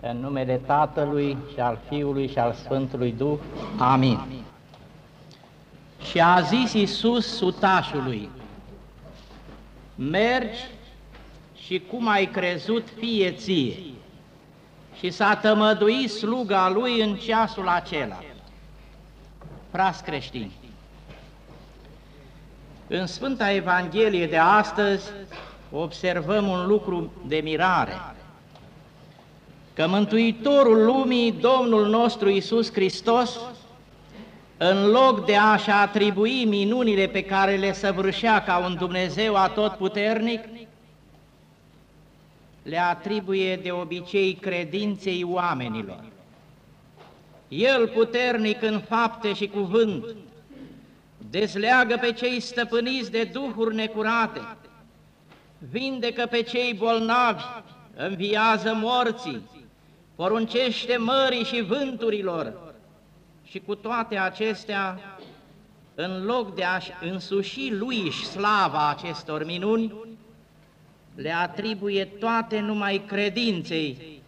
În numele Tatălui și al Fiului și al Sfântului Duh. Amin. Și a zis Iisus sutașului, mergi și cum ai crezut fie ție. Și s-a tămăduit sluga lui în ceasul acela. Fras creștini, în Sfânta Evanghelie de astăzi observăm un lucru de mirare, că Mântuitorul lumii, Domnul nostru Isus Hristos, în loc de a-și atribui minunile pe care le săvârșea ca un Dumnezeu atotputernic, le atribuie de obicei credinței oamenilor. El puternic în fapte și cuvânt, dezleagă pe cei stăpâniți de duhuri necurate, vindecă pe cei bolnavi, înviază morții, poruncește mării și vânturilor și cu toate acestea, în loc de a-și însuși lui slava acestor minuni, le atribuie toate numai credinței,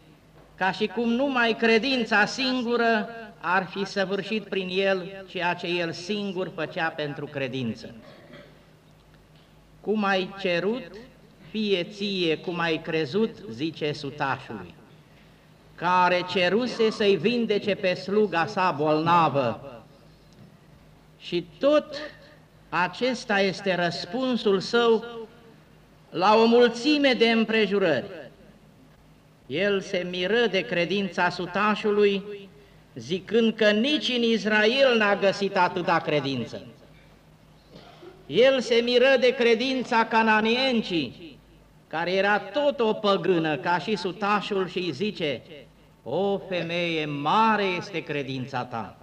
ca și cum numai credința singură ar fi săvârșit prin el ceea ce el singur făcea pentru credință. Cum ai cerut, fie ție cum ai crezut, zice sutașului, care ceruse să-i vindece pe sluga sa bolnavă. Și tot acesta este răspunsul său la o mulțime de împrejurări. El se miră de credința sutașului, zicând că nici în Israel n-a găsit atâta credință. El se miră de credința cananeencii, care era tot o păgână, ca și sutașul, și îi zice, O femeie, mare este credința ta!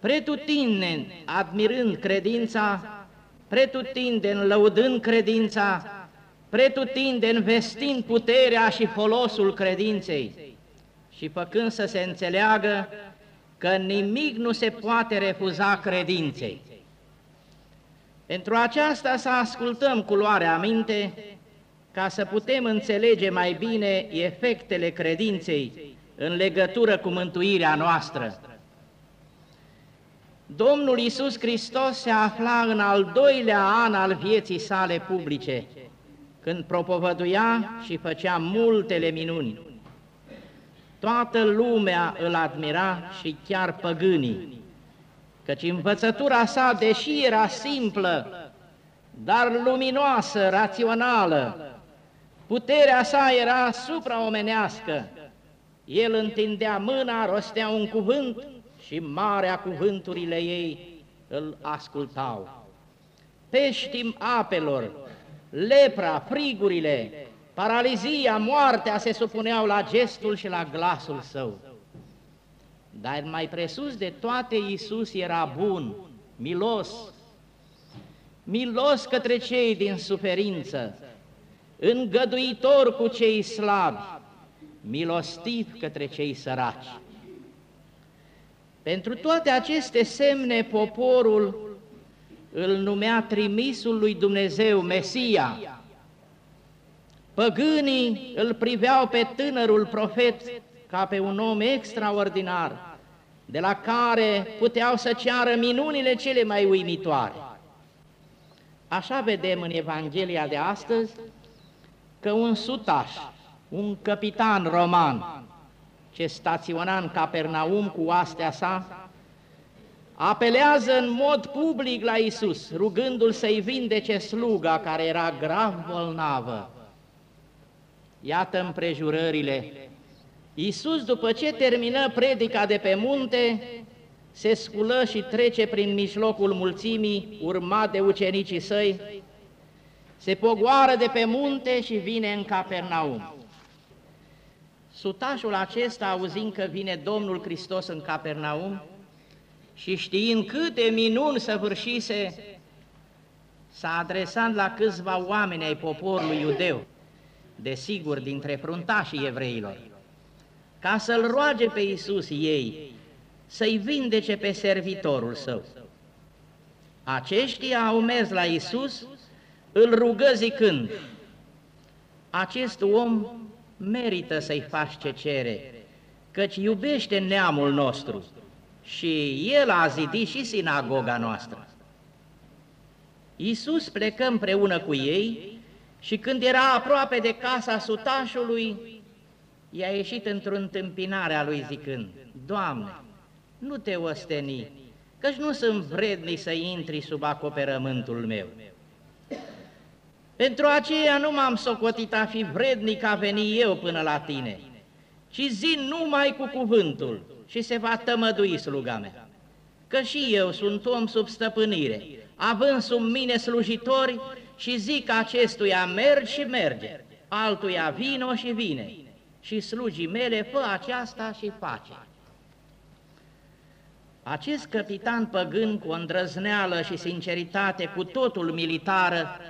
Pretutindeni, admirând credința, pretutindeni, lăudând credința, pretutindeni, vestind puterea și folosul credinței, și făcând să se înțeleagă că nimic nu se poate refuza credinței. Pentru aceasta să ascultăm cu luarea aminte, ca să putem înțelege mai bine efectele credinței în legătură cu mântuirea noastră. Domnul Iisus Hristos se afla în al doilea an al vieții sale publice, când propovăduia și făcea multele minuni. Toată lumea îl admira și chiar păgânii, căci învățătura sa, deși era simplă, dar luminoasă, rațională, puterea sa era supraomenească. El întindea mâna, rostea un cuvânt și marea cuvânturile ei îl ascultau. Peștim apelor, lepra, frigurile, Paralizia, moartea se supuneau la gestul și la glasul său. Dar mai presus de toate, Iisus era bun, milos, milos către cei din suferință, îngăduitor cu cei slabi, milostiv către cei săraci. Pentru toate aceste semne, poporul îl numea trimisul lui Dumnezeu, Mesia, Păgânii îl priveau pe tânărul profet ca pe un om extraordinar, de la care puteau să ceară minunile cele mai uimitoare. Așa vedem în Evanghelia de astăzi că un sutaș, un capitan roman, ce staționa în Capernaum cu oastea sa, apelează în mod public la Isus, rugându-l să-i vindece sluga care era grav bolnavă. Iată împrejurările. Iisus, după ce termină predica de pe munte, se sculă și trece prin mijlocul mulțimii, urmat de ucenicii săi, se pogoară de pe munte și vine în Capernaum. Sutașul acesta, auzind că vine Domnul Hristos în Capernaum și știind câte minuni săvârșise, s-a adresat la câțiva oameni ai poporului iudeu desigur, dintre fruntașii evreilor, ca să-l roage pe Iisus ei, să-i vindece pe servitorul său. Aceștia au mers la Iisus, îl rugă zicând, acest om merită să-i faci ce cere, căci iubește neamul nostru și el a zidit și sinagoga noastră. Iisus plecă împreună cu ei și când era aproape de casa sutașului, i-a ieșit într-o întâmpinare a lui zicând, Doamne, nu te osteni, căci nu sunt vrednic să intri sub acoperământul meu. Pentru aceea nu m-am socotit a fi vrednic a veni eu până la tine, ci zi numai cu cuvântul și se va tămădui sluga mea. Că și eu sunt om sub stăpânire, având sub mine slujitori și zic acestuia mergi și merge, altuia vino și vine, și slugii mele fă aceasta și face. Acest capitan păgân cu îndrăzneală și sinceritate cu totul militară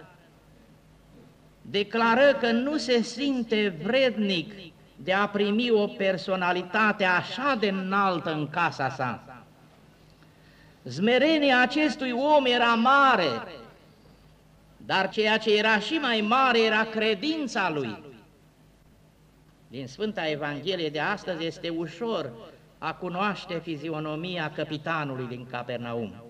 declară că nu se simte vrednic de a primi o personalitate așa de înaltă în casa sa. Zmerenia acestui om era mare, dar ceea ce era și mai mare era credința lui. Din Sfânta Evanghelie de astăzi este ușor a cunoaște fizionomia capitanului din Capernaum.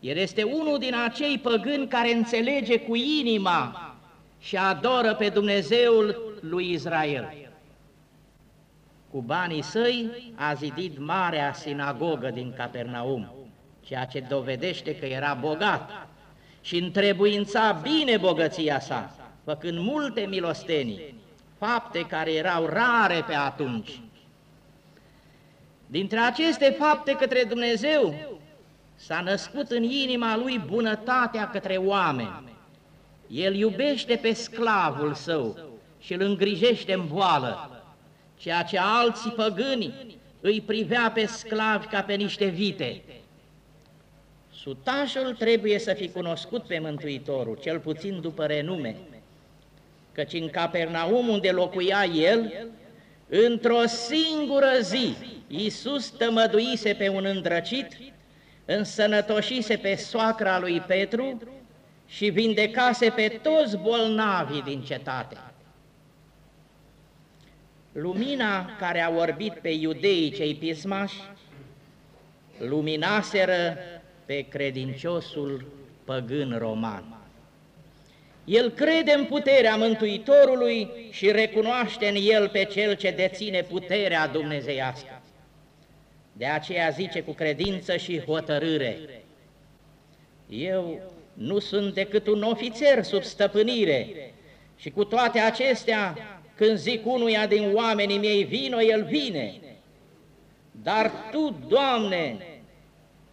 El este unul din acei păgâni care înțelege cu inima și adoră pe Dumnezeul lui Israel. Cu banii săi a zidit marea sinagogă din Capernaum, ceea ce dovedește că era bogat și întrebuința bine bogăția sa, făcând multe milostenii, fapte care erau rare pe atunci. Dintre aceste fapte către Dumnezeu s-a născut în inima lui bunătatea către oameni. El iubește pe sclavul său și îl îngrijește în boală, ceea ce alții păgâni îi privea pe sclavi ca pe niște vite. Sutașul trebuie să fi cunoscut pe Mântuitorul, cel puțin după renume, căci în Capernaum unde locuia el, într-o singură zi, Iisus tămăduise pe un îndrăcit, însănătoșise pe soacra lui Petru și vindecase pe toți bolnavii din cetate. Lumina care a orbit pe iudeii cei pismași, luminaseră pe credinciosul păgân roman. El crede în puterea Mântuitorului și recunoaște în el pe cel ce deține puterea dumnezeiască. De aceea zice cu credință și hotărâre, Eu nu sunt decât un ofițer sub stăpânire și cu toate acestea, când zic unuia din oamenii mei, vino, el vine. Dar Tu, Doamne,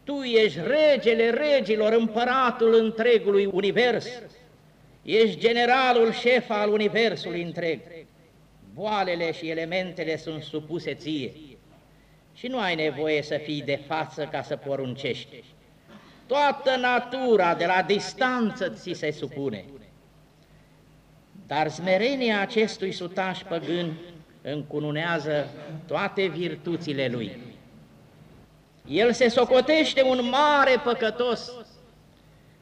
Tu ești regele regilor, împăratul întregului univers, ești generalul șef al universului întreg. Boalele și elementele sunt supuse ție și nu ai nevoie să fii de față ca să poruncești. Toată natura de la distanță ți se supune. Dar smerenia acestui sutaș păgân încununează toate virtuțile lui. El se socotește un mare păcătos.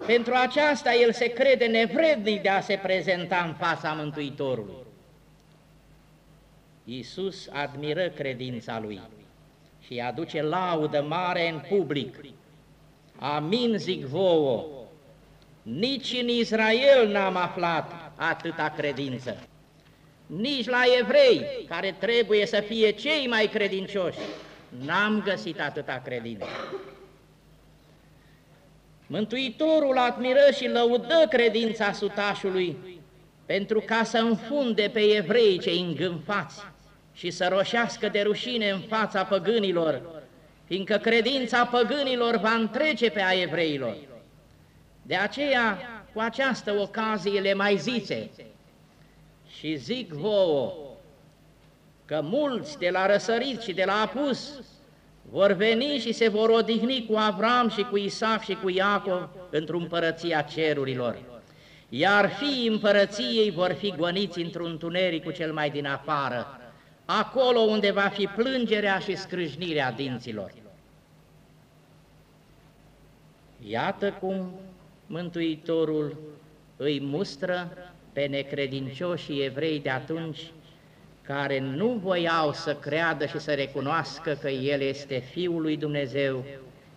Pentru aceasta el se crede nevrednic de a se prezenta în fața Mântuitorului. Iisus admiră credința lui și aduce laudă mare în public. Amin zic vouă, nici în Israel n-am aflat atâta credință, nici la evrei, care trebuie să fie cei mai credincioși, n-am găsit atâta credință. Mântuitorul admiră și lăudă credința sutașului pentru ca să înfunde pe evrei cei îngânfați și să roșească de rușine în fața păgânilor, fiindcă credința păgânilor va întrece pe a evreilor. De aceea, cu această ocazie le mai zice și zic vouă că mulți de la răsărit și de la apus vor veni și se vor odihni cu Avram și cu Isaac și cu Iacov într-o împărăția cerurilor, iar fiii împărăției vor fi goniți într-un tuneric cu cel mai din afară, acolo unde va fi plângerea și scrâșnirea dinților. Iată cum Mântuitorul îi mustră pe necredincioșii evrei de atunci, care nu voiau să creadă și să recunoască că El este Fiul lui Dumnezeu,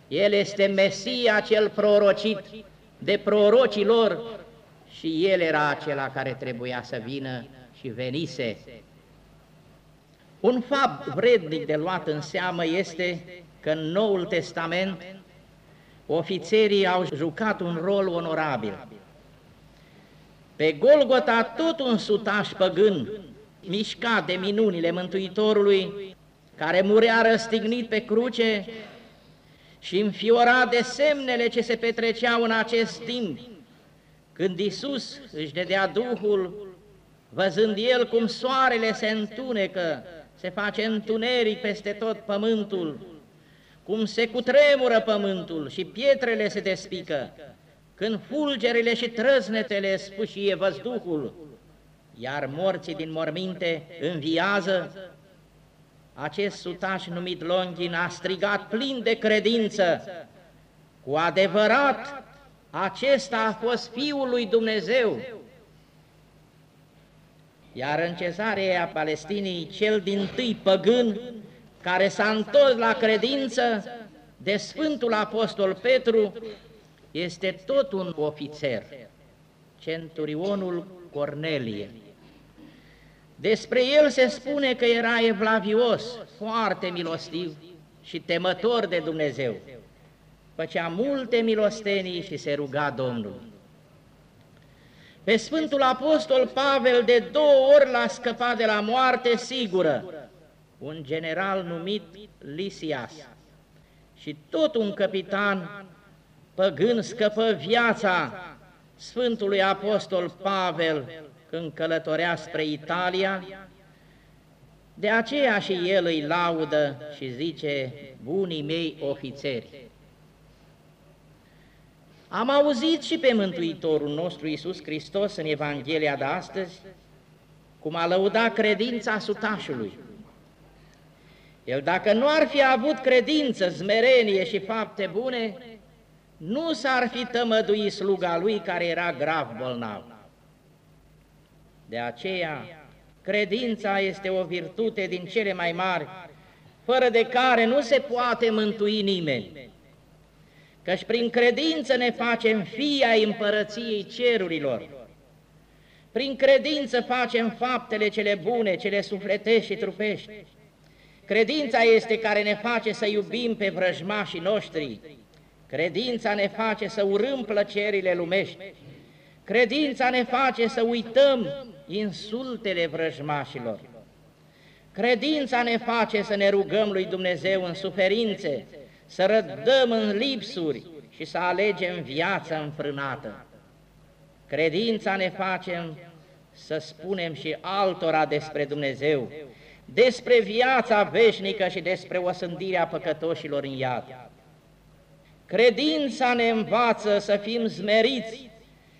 El este Mesia cel prorocit de prorocii lor și El era acela care trebuia să vină și venise. Un fapt vrednic de luat în seamă este că în Noul Testament ofițerii au jucat un rol onorabil. Pe Golgota tot un sutaș păgân, mișcat de minunile Mântuitorului, care murea răstignit pe cruce și înfiorat de semnele ce se petreceau în acest timp, când Isus își dădea Duhul, văzând El cum soarele se întunecă, se face întuneric peste tot pământul, cum se cutremură pământul și pietrele se despică, când fulgerile și trăznetele spușie văzduhul, iar morții din morminte înviază, acest sutaș numit Longin a strigat plin de credință, cu adevărat, acesta a fost Fiul lui Dumnezeu. Iar în cezarea Palestinii, cel din tâi păgân, care s-a întors la credință de Sfântul Apostol Petru, este tot un ofițer, centurionul Cornelie. Despre el se spune că era evlavios, foarte milostiv și temător de Dumnezeu. Făcea multe milostenii și se ruga Domnului. Pe Sfântul Apostol Pavel de două ori l-a scăpat de la moarte sigură, un general numit Lisias și tot un capitan păgân scăpă viața Sfântului Apostol Pavel când călătorea spre Italia, de aceea și el îi laudă și zice, bunii mei ofițeri. Am auzit și pe Mântuitorul nostru Iisus Hristos în Evanghelia de astăzi, cum a lăudat credința sutașului. El dacă nu ar fi avut credință, zmerenie și fapte bune, nu s-ar fi tămăduit sluga lui care era grav bolnav. De aceea, credința este o virtute din cele mai mari, fără de care nu se poate mântui nimeni. Căci prin credință ne facem fii ai împărăției cerurilor. Prin credință facem faptele cele bune, cele sufletești și trupești. Credința este care ne face să iubim pe vrăjmașii noștri. Credința ne face să urâm plăcerile lumești. Credința ne face să uităm insultele vrăjmașilor. Credința ne face să ne rugăm lui Dumnezeu în suferințe, să rădăm în lipsuri și să alegem viața înfrânată. Credința ne face să spunem și altora despre Dumnezeu, despre viața veșnică și despre osândirea păcătoșilor în iad. Credința ne învață să fim zmeriți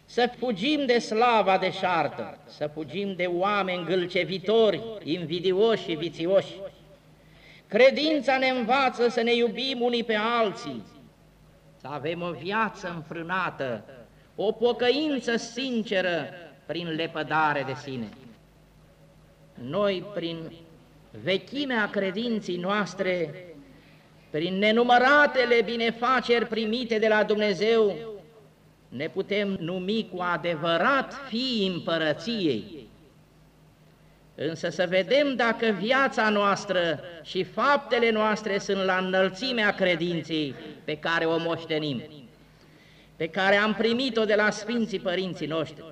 să fugim de slava deșartă, să fugim de oameni gâlcevitori, invidioși și vițioși. Credința ne învață să ne iubim unii pe alții, să avem o viață înfrânată, o pocăință sinceră prin lepădare de sine. Noi, prin vechimea credinții noastre, prin nenumăratele binefaceri primite de la Dumnezeu, ne putem numi cu adevărat fii împărăției. Însă să vedem dacă viața noastră și faptele noastre sunt la înălțimea credinței pe care o moștenim, pe care am primit-o de la Sfinții Părinții noștri.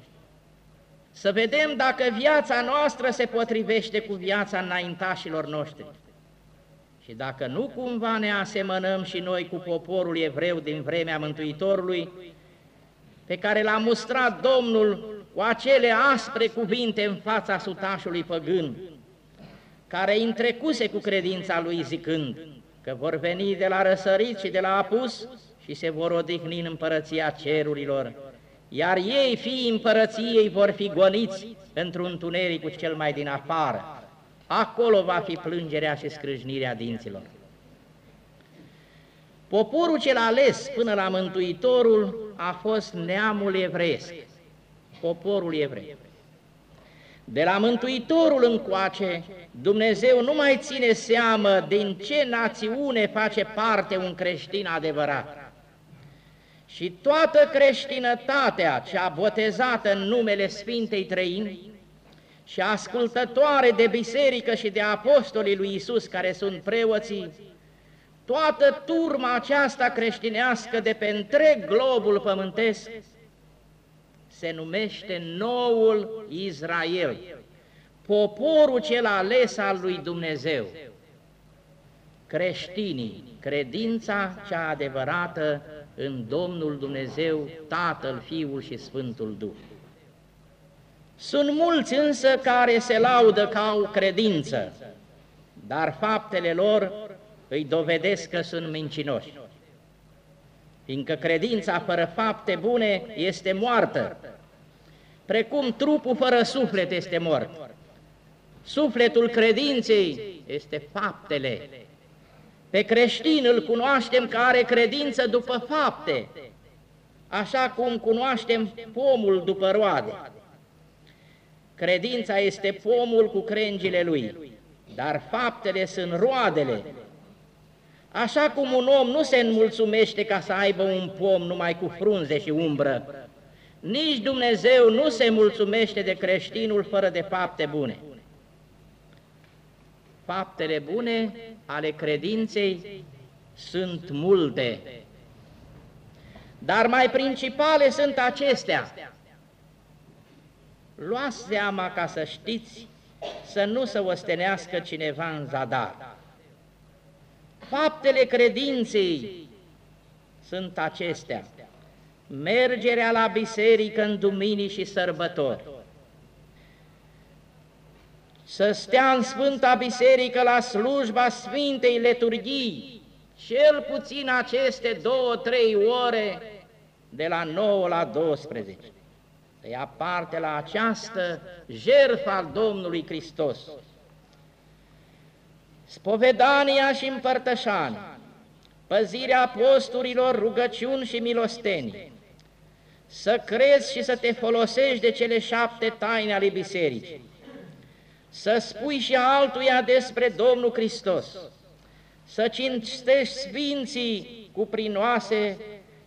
Să vedem dacă viața noastră se potrivește cu viața înaintașilor noștri. Și dacă nu cumva ne asemănăm și noi cu poporul evreu din vremea Mântuitorului, pe care l-a mustrat Domnul cu acele aspre cuvinte în fața sutașului păgân, care întrecuse cu credința lui zicând că vor veni de la răsărit și de la apus și se vor odihni în împărăția cerurilor, iar ei, fiii împărăției, vor fi goniți într-un cu cel mai din afară. Acolo va fi plângerea și scrâșnirea dinților. Poporul cel ales până la Mântuitorul a fost neamul evreiesc, poporul evrei. De la Mântuitorul încoace, Dumnezeu nu mai ține seamă din ce națiune face parte un creștin adevărat. Și toată creștinătatea cea botezată în numele Sfintei Trăini și ascultătoare de biserică și de apostolii lui Isus care sunt preoții, toată turma aceasta creștinească de pe întreg globul pământesc se numește Noul Israel, poporul cel ales al lui Dumnezeu. Creștinii, credința cea adevărată în Domnul Dumnezeu, Tatăl, Fiul și Sfântul Duh. Sunt mulți însă care se laudă ca au credință, dar faptele lor îi dovedesc că sunt mincinoși. Fiindcă credința fără fapte bune este moartă, precum trupul fără suflet este mort. Sufletul credinței este faptele. Pe creștin îl cunoaștem că are credință după fapte, așa cum cunoaștem pomul după roade. Credința este pomul cu crengile lui, dar faptele sunt roadele. Așa cum un om nu se înmulțumește ca să aibă un pom numai cu frunze și umbră, nici Dumnezeu nu se mulțumește de creștinul fără de fapte bune. Faptele bune ale credinței sunt multe, dar mai principale sunt acestea. Luați seama ca să știți să nu se ostenească cineva în zadar. Faptele credinței sunt acestea mergerea la biserică în duminii și sărbători, să stea în Sfânta Biserică la slujba Sfintei Leturghii, cel puțin aceste două, trei ore, de la 9 la 12. Să ia parte la această jertfă al Domnului Hristos. Spovedania și împărtășania, păzirea posturilor, rugăciuni și milostenii, să crezi și să te folosești de cele șapte taine ale bisericii, să spui și altuia despre Domnul Hristos, să cinstești sfinții cu prinoase,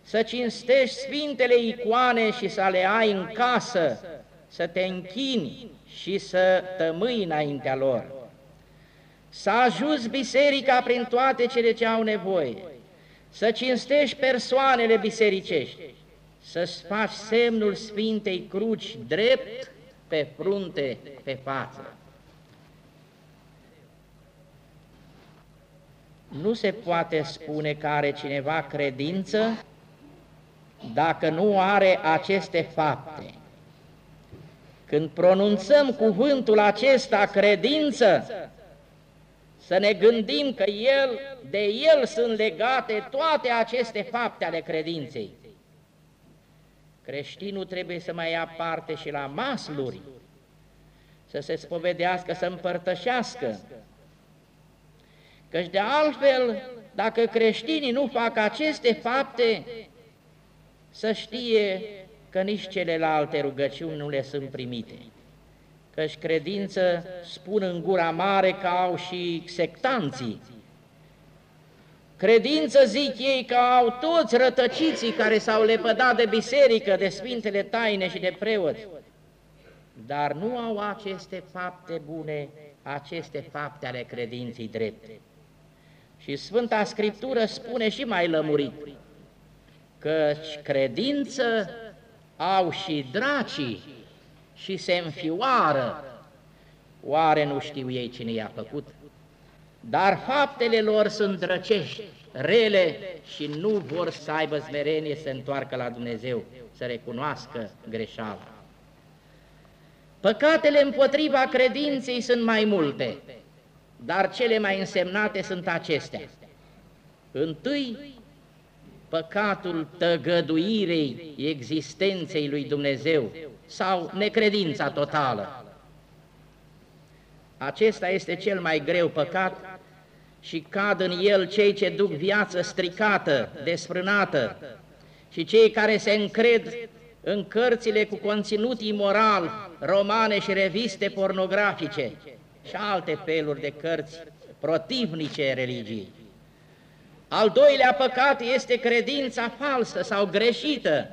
să cinstești sfintele icoane și să le ai în casă, să te închini și să tămâi înaintea lor, să ajuți biserica prin toate cele ce au nevoie, să cinstești persoanele bisericești, să-ți faci semnul Sfintei Cruci drept pe frunte, pe față. Nu se poate spune că are cineva credință dacă nu are aceste fapte. Când pronunțăm cuvântul acesta credință, să ne gândim că el, de el sunt legate toate aceste fapte ale credinței. Creștinul trebuie să mai ia parte și la masluri, să se spovedească, să împărtășească. Căci de altfel, dacă creștinii nu fac aceste fapte, să știe că nici celelalte rugăciuni nu le sunt primite. Căci credință spun în gura mare că au și sectanții, Credință, zic ei, că au toți rătăciții care s-au lepădat de biserică, de Sfintele Taine și de preoți, dar nu au aceste fapte bune, aceste fapte ale credinței drepte. Și Sfânta Scriptură spune și mai lămurit, că credință au și dracii și se înfioară. Oare nu știu ei cine i-a făcut? dar faptele lor sunt drăcești, rele și nu vor să aibă smerenie să întoarcă la Dumnezeu, să recunoască greșeala. Păcatele împotriva credinței sunt mai multe, dar cele mai însemnate sunt acestea. Întâi, păcatul tăgăduirei existenței lui Dumnezeu sau necredința totală. Acesta este cel mai greu păcat și cad în el cei ce duc viață stricată, desfrânată și cei care se încred în cărțile cu conținut imoral, romane și reviste pornografice și alte feluri de cărți protivnice religiei. Al doilea păcat este credința falsă sau greșită,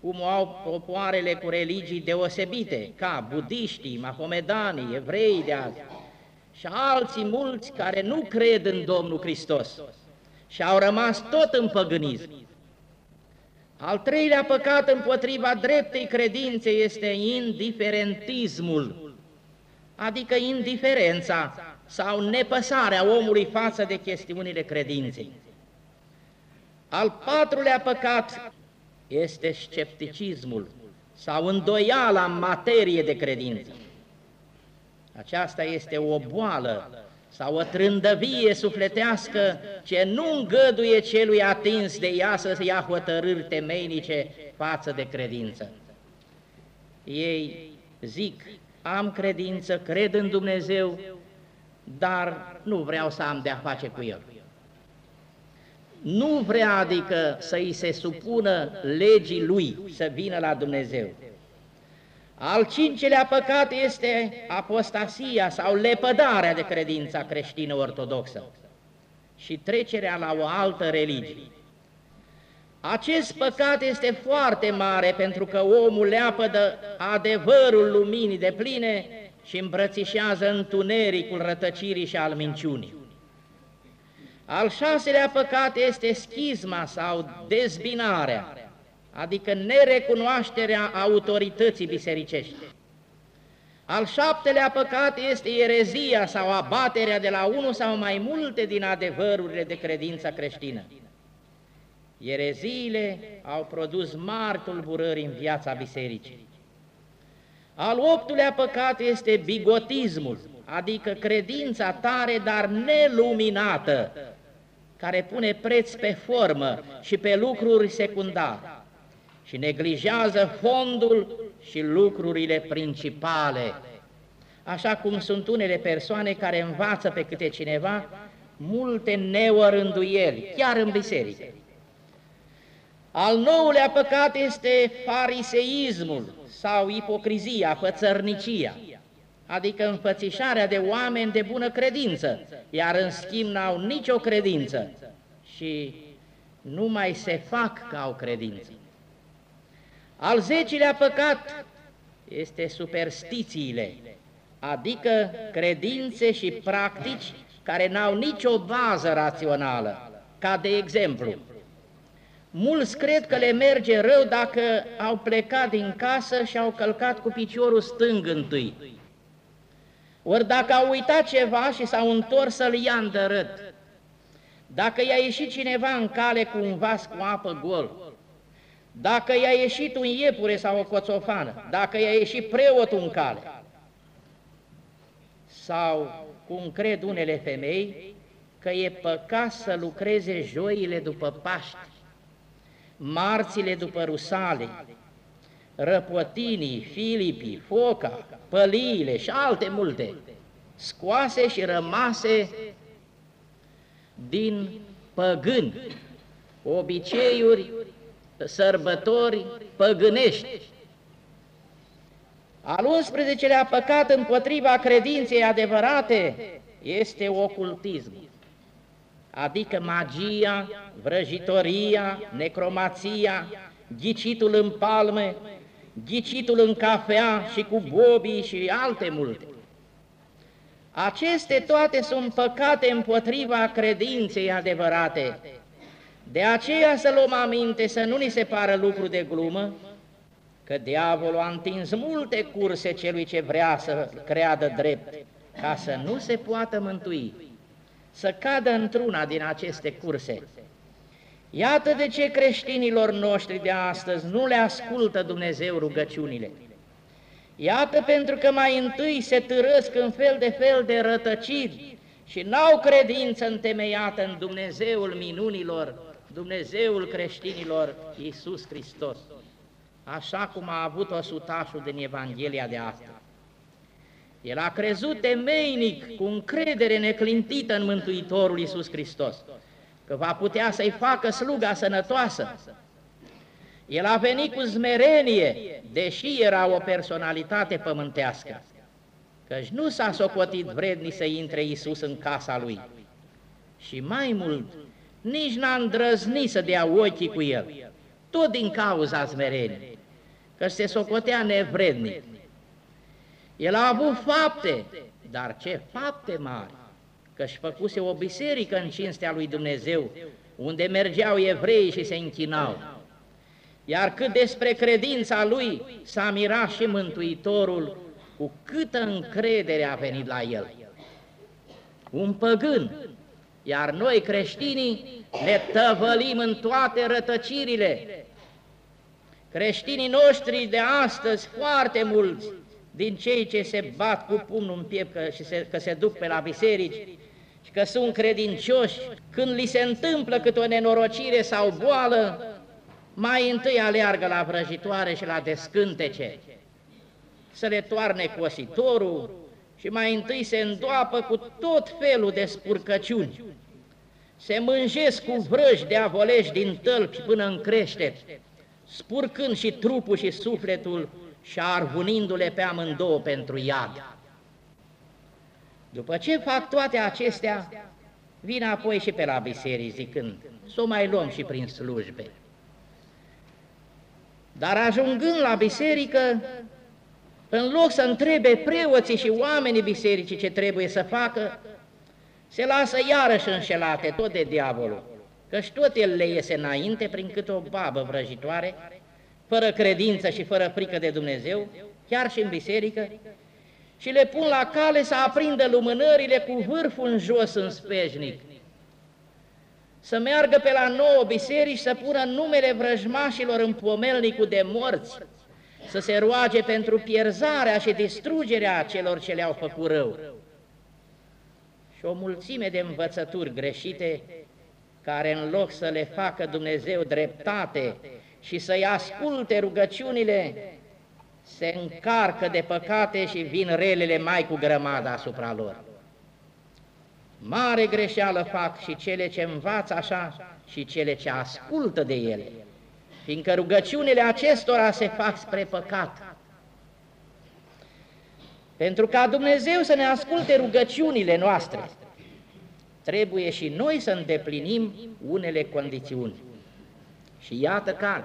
cum au popoarele cu religii deosebite, ca budiștii, mahomedanii, evrei de azi, și alții mulți care nu cred în Domnul Hristos și au rămas tot în păgânism. Al treilea păcat împotriva dreptei credințe este indiferentismul, adică indiferența sau nepăsarea omului față de chestiunile credinței. Al patrulea păcat este scepticismul sau îndoiala în materie de credință. Aceasta este o boală sau o trândăvie sufletească ce nu îngăduie celui atins de ea să ia hotărâri temeinice față de credință. Ei zic, am credință, cred în Dumnezeu, dar nu vreau să am de-a face cu El. Nu vrea adică să îi se supună legii Lui, să vină la Dumnezeu. Al cincelea păcat este apostasia sau lepădarea de credința creștină ortodoxă și trecerea la o altă religie. Acest păcat este foarte mare pentru că omul leapădă adevărul luminii de pline și îmbrățișează întunericul rătăcirii și al minciunii. Al șaselea păcat este schizma sau dezbinarea, adică nerecunoașterea autorității bisericești. Al șaptelea păcat este erezia sau abaterea de la unul sau mai multe din adevărurile de credință creștină. Ereziile au produs mari tulburări în viața bisericii. Al optulea păcat este bigotismul, adică credința tare, dar neluminată, care pune preț pe formă și pe lucruri secundare și neglijează fondul și lucrurile principale, așa cum sunt unele persoane care învață pe câte cineva multe neorânduieli, chiar în biserică. Al nouălea păcat este fariseismul sau ipocrizia, fățărnicia, adică înfățișarea de oameni de bună credință, iar în schimb n-au nicio credință. Și nu mai se fac ca au credință. Al zecilea păcat este superstițiile, adică credințe și practici care n-au nicio bază rațională, ca de exemplu, mulți cred că le merge rău dacă au plecat din casă și au călcat cu piciorul stâng întâi, ori dacă au uitat ceva și s-au întors să-l ia îndărât, dacă i-a ieșit cineva în cale cu un vas cu apă gol, dacă i-a ieșit un iepure sau o coțofană, dacă i-a ieșit preotul în cale, sau, cum cred unele femei, că e păcat să lucreze joile după Paști, marțile după Rusale, răpotinii, filipii, foca, păliile și alte multe, scoase și rămase din păgâni, obiceiuri, sărbători păgânești. Al 11-lea păcat împotriva credinței adevărate este ocultismul, adică magia, vrăjitoria, necromația, ghicitul în palme, ghicitul în cafea și cu bobii și alte multe. Aceste toate sunt păcate împotriva credinței adevărate. De aceea să luăm aminte să nu ni se pară lucru de glumă, că diavolul a întins multe curse celui ce vrea să creadă drept, ca să nu se poată mântui, să cadă într-una din aceste curse. Iată de ce creștinilor noștri de astăzi nu le ascultă Dumnezeu rugăciunile. Iată pentru că mai întâi se târăsc în fel de fel de rătăciri și n-au credință întemeiată în Dumnezeul minunilor, Dumnezeul creștinilor, Iisus Hristos, așa cum a avut-o sutașul din Evanghelia de astăzi. El a crezut temeinic, cu încredere neclintită în Mântuitorul Iisus Hristos, că va putea să-i facă sluga sănătoasă. El a venit cu zmerenie, deși era o personalitate pământească, căci nu s-a socotit vrednic să intre Iisus în casa lui. Și mai mult, nici n-a îndrăznit să dea ochii cu el, tot din cauza zmereniei, că se socotea nevrednic. El a avut fapte, dar ce fapte mari, că-și făcuse o biserică în cinstea lui Dumnezeu, unde mergeau evrei și se închinau. Iar cât despre credința lui, s-a mirat și Mântuitorul cu câtă încredere a venit la el. Un păgân, iar noi creștinii ne tăvălim în toate rătăcirile. Creștinii noștri de astăzi, foarte mulți, din cei ce se bat cu pumnul în piept că, și se, că se duc pe la biserici și că sunt credincioși, când li se întâmplă câte o nenorocire sau boală, mai întâi aleargă la vrăjitoare și la descântece, să le toarne cositorul și mai întâi se îndoapă cu tot felul de spurcăciuni. Se mânjesc cu vrăji de avolești din tălpi până în creștet, spurcând și trupul și sufletul și arvunindu-le pe amândouă pentru iad. După ce fac toate acestea, vin apoi și pe la biserici zicând, să o mai luăm și prin slujbe. Dar ajungând la biserică, în loc să întrebe preoții și oamenii bisericii ce trebuie să facă, se lasă iarăși înșelate tot de diavolul, căci tot el le iese înainte prin câte o babă vrăjitoare, fără credință și fără frică de Dumnezeu, chiar și în biserică, și le pun la cale să aprindă lumânările cu vârful în jos în spejnic, să meargă pe la nouă biserici, să pună numele vrăjmașilor în pomelnicul de morți, să se roage pentru pierzarea și distrugerea celor ce le-au făcut rău. Și o mulțime de învățături greșite, care în loc să le facă Dumnezeu dreptate și să-i asculte rugăciunile, se încarcă de păcate și vin relele mai cu grămada asupra lor. Mare greșeală fac și cele ce învață așa și cele ce ascultă de ele, fiindcă rugăciunile acestora se fac spre păcat. Pentru ca Dumnezeu să ne asculte rugăciunile noastre, trebuie și noi să îndeplinim unele condițiuni. Și iată care.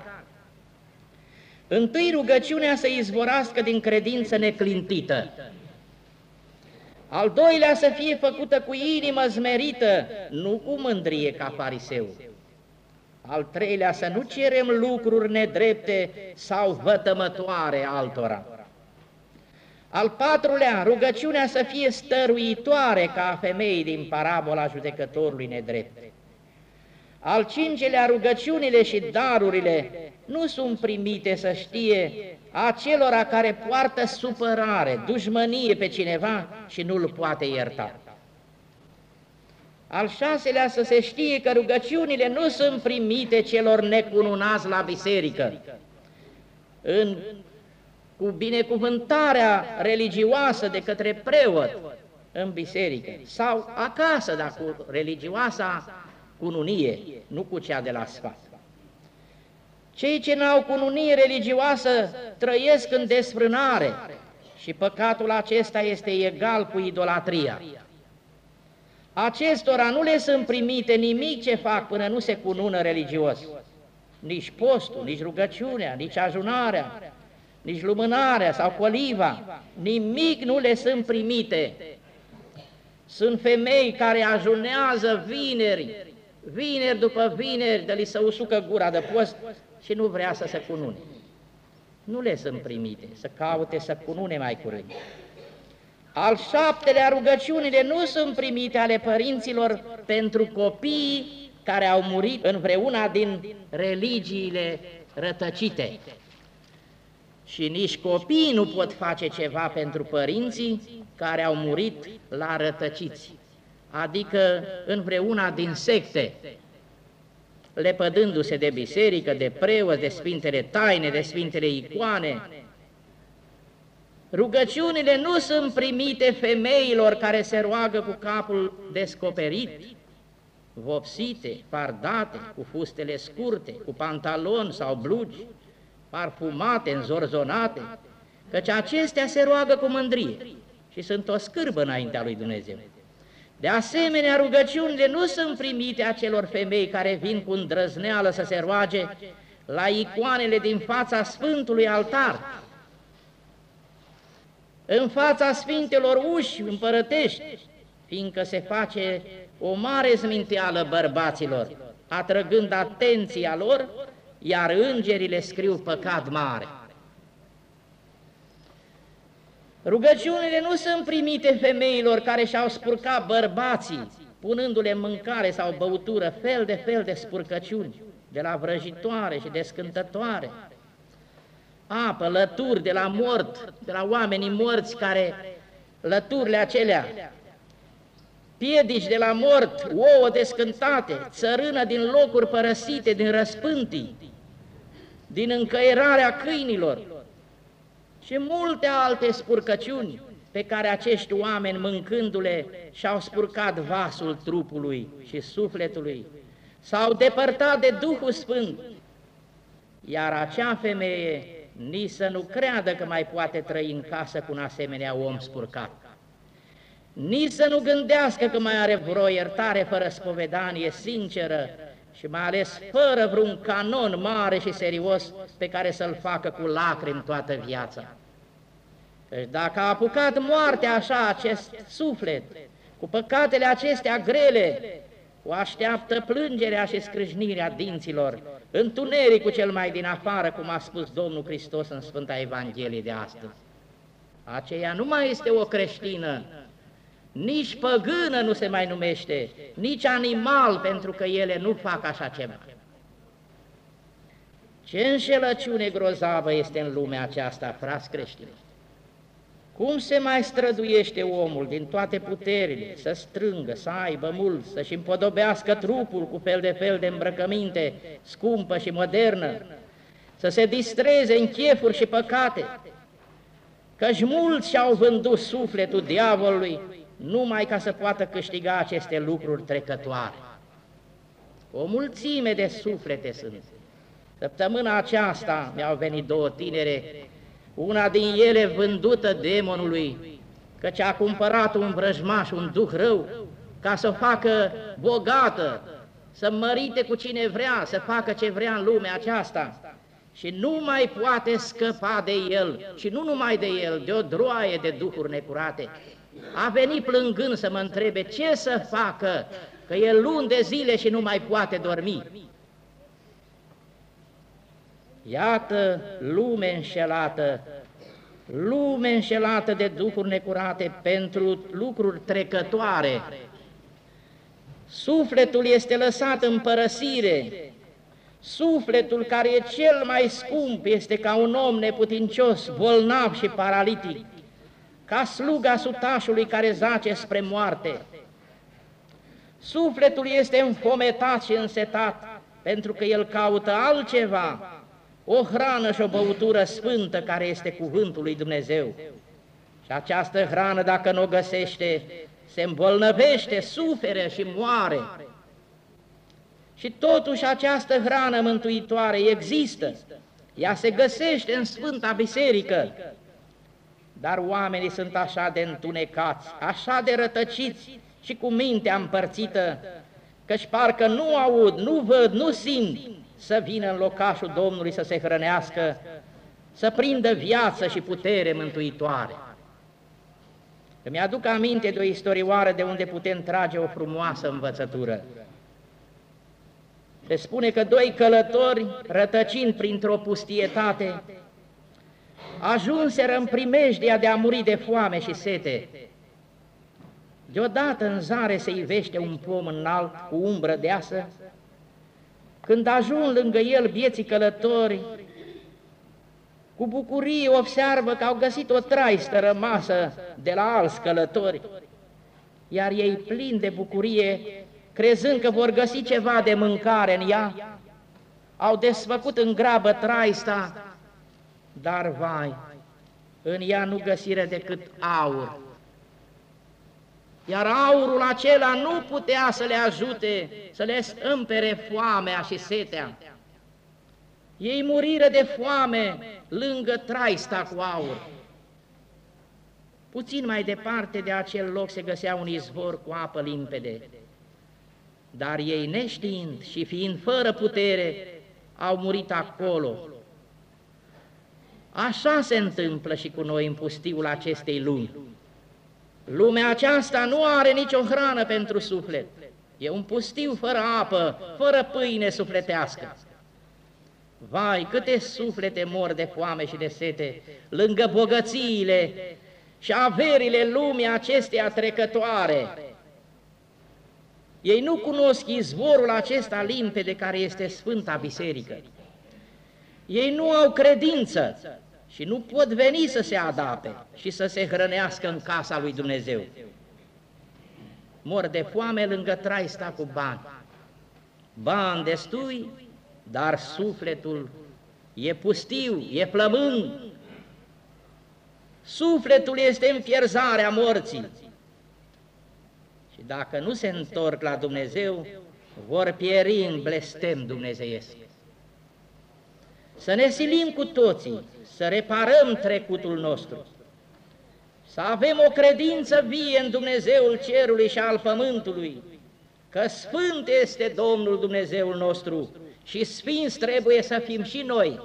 Întâi rugăciunea să izvorască din credință neclintită, al doilea să fie făcută cu inimă zmerită, nu cu mândrie ca fariseu. Al treilea să nu cerem lucruri nedrepte sau vătămătoare altora. Al patrulea, rugăciunea să fie stăruitoare ca femeii din parabola judecătorului nedrept. Al cincelea, rugăciunile și darurile nu sunt primite să știe acelora care poartă supărare, dușmănie pe cineva și nu-l poate ierta. Al șaselea să se știe că rugăciunile nu sunt primite celor necununați la biserică. În, cu binecuvântarea religioasă de către preot în biserică sau acasă, dar cu religioasa cununie, nu cu cea de la sfat. Cei ce n-au cununie religioasă trăiesc în desfrânare și păcatul acesta este egal cu idolatria. Acestora nu le sunt primite nimic ce fac până nu se cunună religios. Nici postul, nici rugăciunea, nici ajunarea, nici lumânarea sau coliva, nimic nu le sunt primite. Sunt femei care ajunează vineri, vineri după vineri, de li să usucă gura de post și nu vrea să se cunune. Nu le sunt primite, să caute să cunune mai curând. Al șaptelea, rugăciunile nu sunt primite ale părinților pentru copiii care au murit în vreuna din religiile rătăcite. Și nici copiii nu pot face ceva pentru părinții care au murit la rătăciți, adică în vreuna din secte, lepădându-se de biserică, de preoți, de sfintele taine, de sfintele icoane. Rugăciunile nu sunt primite femeilor care se roagă cu capul descoperit, vopsite, fardate, cu fustele scurte, cu pantaloni sau blugi, parfumate, înzorzonate, căci acestea se roagă cu mândrie și sunt o scârbă înaintea lui Dumnezeu. De asemenea, rugăciunile nu sunt primite acelor femei care vin cu îndrăzneală să se roage la icoanele din fața Sfântului Altar, în fața Sfintelor uși împărătești, fiindcă se face o mare zminteală bărbaților, atrăgând atenția lor, iar îngerii scriu păcat mare. Rugăciunile nu sunt primite femeilor care și-au spurcat bărbații, punându-le mâncare sau băutură, fel de fel de spurcăciuni, de la vrăjitoare și descântătoare, apă, lături de la mort, de la oamenii morți care lăturile acelea, piedici de la mort, ouă descântate, țărână din locuri părăsite, din răspântii, din încăierarea câinilor și multe alte spurcăciuni pe care acești oameni, mâncându-le, și-au spurcat vasul trupului și sufletului, s-au depărtat de Duhul Sfânt, iar acea femeie nici să nu creadă că mai poate trăi în casă cu un asemenea om spurcat. Nici să nu gândească că mai are vreo iertare fără spovedanie sinceră și mai ales fără vreun canon mare și serios pe care să-l facă cu lacrimi toată viața. Deci dacă a apucat moartea așa acest suflet, cu păcatele acestea grele, o așteaptă plângerea și scrâșnirea dinților, întunericul cel mai din afară, cum a spus Domnul Hristos în Sfânta Evanghelie de astăzi. Aceea nu mai este o creștină, nici păgână nu se mai numește, nici animal, pentru că ele nu fac așa ceva. Ce înșelăciune grozavă este în lumea aceasta, frați creștini! Cum se mai străduiește omul din toate puterile să strângă, să aibă mult, să-și împodobească trupul cu fel de fel de îmbrăcăminte scumpă și modernă, să se distreze în chefuri și păcate, căci mulți și-au vândut sufletul diavolului numai ca să poată câștiga aceste lucruri trecătoare. O mulțime de suflete sunt. Săptămâna aceasta mi-au venit două tinere una din ele vândută demonului, căci a cumpărat un vrăjmaș, un duh rău, ca să o facă bogată, să mărite cu cine vrea, să facă ce vrea în lumea aceasta. Și nu mai poate scăpa de el, și nu numai de el, de o droaie de duhuri necurate. A venit plângând să mă întrebe ce să facă, că e luni de zile și nu mai poate dormi. Iată lume înșelată, lume înșelată de duhuri necurate pentru lucruri trecătoare. Sufletul este lăsat în părăsire, sufletul care e cel mai scump este ca un om neputincios, bolnav și paralitic, ca sluga sutașului care zace spre moarte. Sufletul este înfometat și însetat, pentru că el caută altceva, o hrană și o băutură sfântă care este cuvântul lui Dumnezeu. Și această hrană, dacă nu o găsește, se îmbolnăvește, suferă și moare. Și totuși această hrană mântuitoare există, ea se găsește în Sfânta Biserică, dar oamenii sunt așa de întunecați, așa de rătăciți și cu mintea împărțită, căci parcă nu aud, nu văd, nu simt, să vină în locașul Domnului să se hrănească, să prindă viață și putere mântuitoare. Îmi aduc aminte de o istorioară de unde putem trage o frumoasă învățătură. Se spune că doi călători, rătăcind printr-o pustietate, ajunseră în primejdia de a muri de foame și sete. Deodată în zare se ivește un pom înalt cu umbră deasă când ajung lângă el vieții călători, cu bucurie observă că au găsit o traistă rămasă de la alți călători, iar ei plini de bucurie, crezând că vor găsi ceva de mâncare în ea, au desfăcut în grabă traista, dar vai, în ea nu găsire decât aur. iar aurul acela nu putea să le ajute să le împere foamea și setea. Ei muriră de foame lângă traista cu aur. Puțin mai departe de acel loc se găsea un izvor cu apă limpede, dar ei neștiind și fiind fără putere, au murit acolo. Așa se întâmplă și cu noi în pustiul acestei lumi. Lumea aceasta nu are nicio hrană pentru suflet. E un pustiu fără apă, fără pâine sufletească. Vai, câte suflete mor de foame și de sete, lângă bogățiile și averile lumii acesteia trecătoare. Ei nu cunosc izvorul acesta limpede care este Sfânta Biserică. Ei nu au credință și nu pot veni să se adapte și să se hrănească în casa lui Dumnezeu. Mor de foame lângă trai sta cu bani. Bani destui, dar sufletul e pustiu, e plământ. Sufletul este în pierzarea morții. Și dacă nu se întorc la Dumnezeu, vor pieri în blestem dumnezeiesc. Să ne silim cu toții, să reparăm trecutul nostru, să avem o credință vie în Dumnezeul cerului și al pământului, că Sfânt este Domnul Dumnezeul nostru și sfinți trebuie să fim și noi.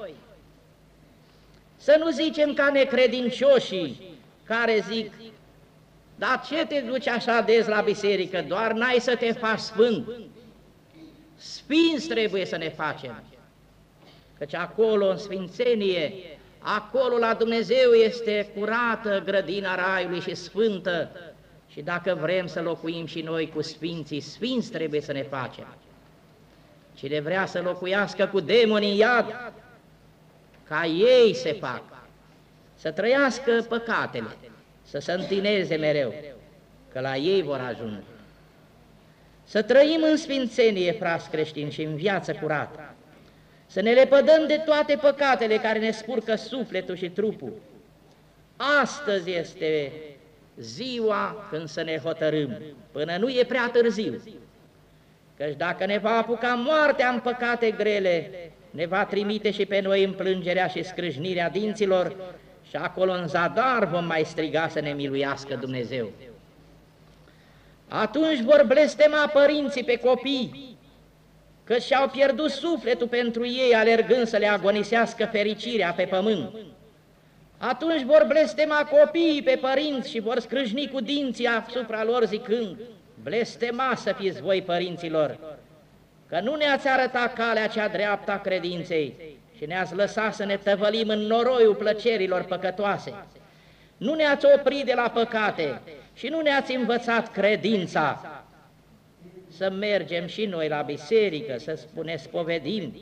Să nu zicem ca necredincioșii care zic, dar ce te duci așa des la biserică, doar n-ai să te faci sfânt. Sfinți trebuie să ne facem, căci acolo în sfințenie, acolo la Dumnezeu este curată grădina Raiului și sfântă, și dacă vrem să locuim și noi cu sfinții, sfinți trebuie să ne facem. Cine vrea să locuiască cu demonii în iad, ca ei se fac, să trăiască păcatele, să se întineze mereu, că la ei vor ajunge. Să trăim în sfințenie, frați creștini, și în viață curată, să ne lepădăm de toate păcatele care ne spurcă sufletul și trupul. Astăzi este ziua când să ne hotărâm, până nu e prea târziu. Căci dacă ne va apuca moartea în păcate grele, ne va trimite și pe noi în plângerea și scrâșnirea dinților și acolo în zadar vom mai striga să ne miluiască Dumnezeu. Atunci vor blestema părinții pe copii, că și-au pierdut sufletul pentru ei, alergând să le agonisească fericirea pe pământ. Atunci vor blestema copiii pe părinți și vor scrâșni cu dinții asupra lor zicând, blestema să fiți voi părinților, că nu ne-ați arătat calea cea dreaptă a credinței și ne-ați lăsat să ne tăvălim în noroiul plăcerilor păcătoase. Nu ne-ați oprit de la păcate și nu ne-ați învățat credința, să mergem și noi la biserică, să ne spovedim.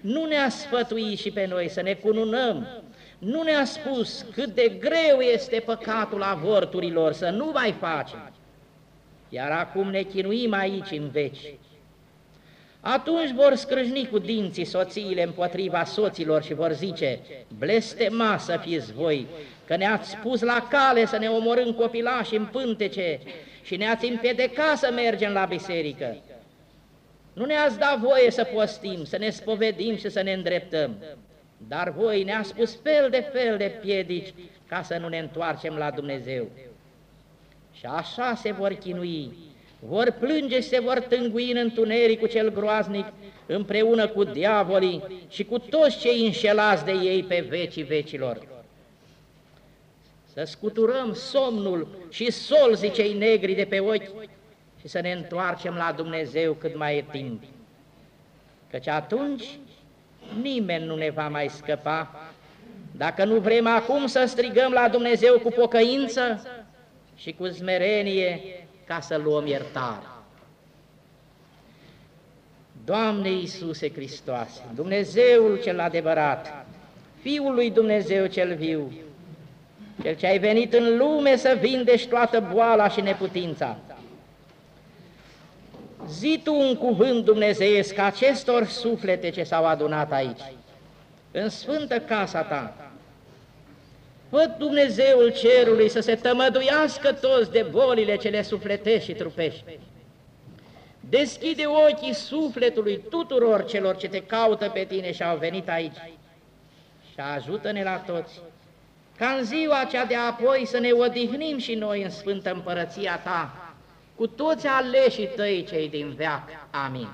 Nu ne-a sfătuit și pe noi să ne cununăm, nu ne-a spus cât de greu este păcatul avorturilor, să nu mai facem. Iar acum ne chinuim aici în veci. Atunci vor scrâșni cu dinții soțiile împotriva soților și vor zice, blestema să fiți voi, că ne-ați pus la cale să ne omorâm copilași în pântece și ne-ați împiedicat să mergem la biserică. Nu ne-ați dat voie să postim, să ne spovedim și să ne îndreptăm, dar voi ne-a spus fel de fel de piedici ca să nu ne întoarcem la Dumnezeu. Și așa se vor chinui, vor plânge și se vor tângui în întunericul cel groaznic, împreună cu diavolii și cu toți cei înșelați de ei pe vecii vecilor să scuturăm somnul și solzii cei negri de pe ochi și să ne întoarcem la Dumnezeu cât mai e timp. Căci atunci nimeni nu ne va mai scăpa dacă nu vrem acum să strigăm la Dumnezeu cu pocăință și cu zmerenie ca să luăm iertare. Doamne Iisuse Hristoase, Dumnezeul cel adevărat, Fiul lui Dumnezeu cel viu, cel ce ai venit în lume să vindești toată boala și neputința. Zi tu un cuvânt dumnezeiesc acestor suflete ce s-au adunat aici, în sfântă casa ta. Fă Dumnezeul cerului să se tămăduiască toți de bolile cele sufletești și trupești. Deschide ochii sufletului tuturor celor ce te caută pe tine și au venit aici. Și ajută-ne la toți, ca în ziua cea de apoi să ne odihnim și noi în Sfântă Împărăția Ta, cu toți aleșii Tăi cei din veac. Amin.